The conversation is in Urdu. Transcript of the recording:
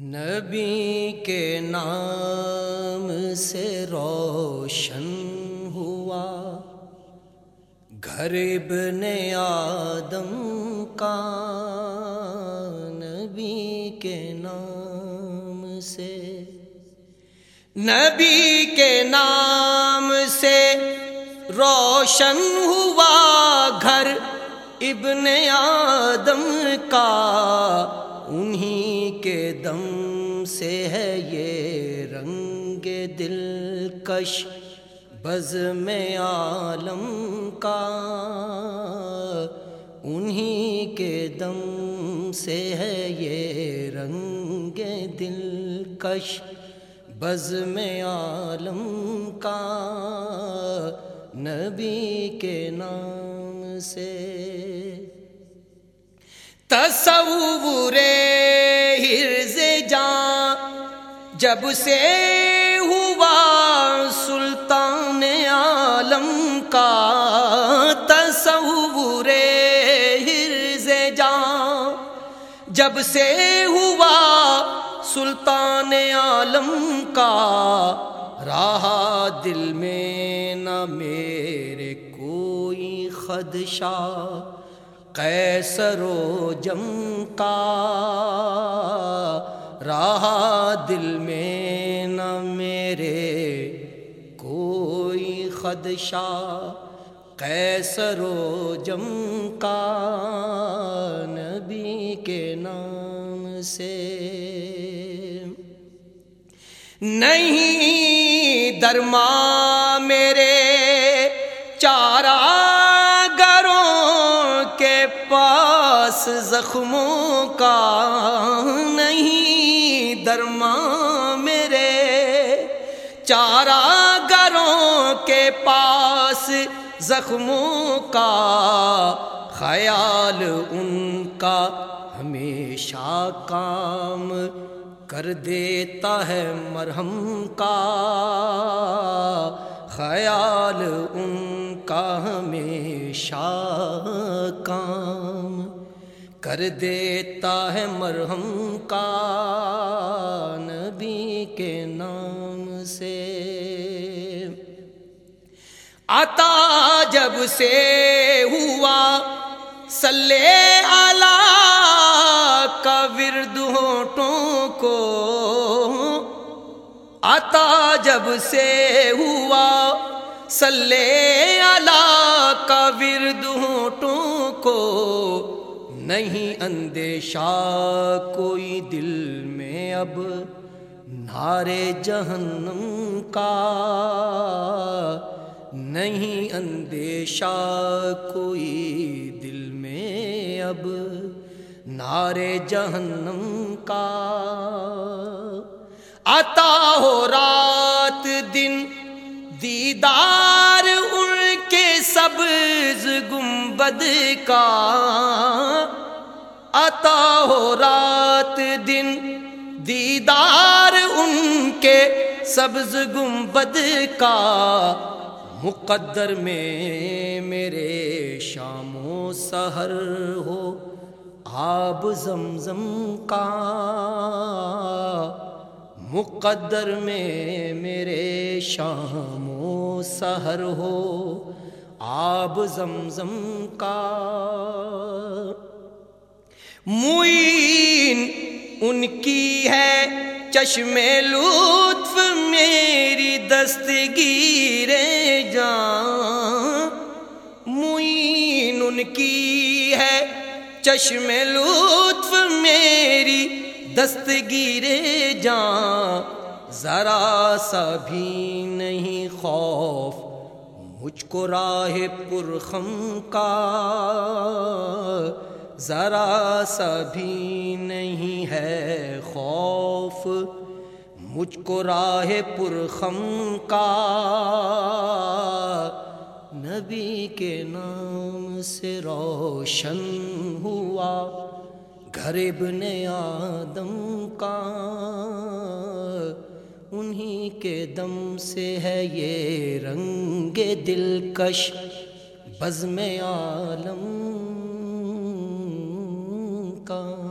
نبی کے نام سے روشن ہوا۔ گھر ابن آدم کا نبی کے نام سے۔ نبی کے نام سے روشن ہوا گھر ابن آدم کا۔ انہی دم سے ہے یہ رنگ دل کش بز میں عالم کا۔ انہی کے دم سے ہے یہ رنگ دل کش بز میں عالم کا۔ نبی کے نام سے تصور جب سے ہوا سلطان عالم کا تصور ہرز جان، جب سے ہوا سلطان عالم کا رہا دل میں نہ میرے کوئی خدشہ، قیصر و جم کا رہا دل میں نہ میرے کوئی خدشہ قیصر و جم کا نبی کے نام سے نہیں درما میرے چارہ گروں کے پاس زخموں کا نہیں درما میرے چارہ گروں کے پاس زخموں کا خیال ان کا ہمیشہ کام کر دیتا ہے مرہم کا خیال ان کا ہمیشہ کام کر دیتا ہے مرہم کا عطا جب سے ہوا سلے آلہ کا ورد ہوٹوں کو۔ عطا جب سے ہوا سلے آلہ کا ورد ہوٹوں کو۔ نہیں اندیشہ کوئی دل میں اب نارے جہنم کا۔ نہیں اندیشہ کوئی دل میں اب۔ نارے جہنم کا۔ عطا ہو رات دن۔ دیدار ان کے سبز گنبد کا۔ عطا ہو رات دن۔ دیدار ان کے سبز گنبد کا۔ مقدر میں میرے شام و سحر ہو، آب زمزم کا مقدر میں میرے شام و سحر ہو، آب زمزم کا معین ان کی ہے چشم لطف میری دستگیر جان معین ان کی ہے۔ چشم لطف میری دستگیر جان ذرا سا بھی نہیں خوف، مجھ کو راہ پرخم کا۔ ذرا سا بھی نہیں ہے خوف۔ مجھ کو راہ پرخم کا نبی کے نام سے روشن ہوا، گھر ابن آدم کا۔ انہی کے دم سے ہے یہ رنگ دلکش بزم عالم کا۔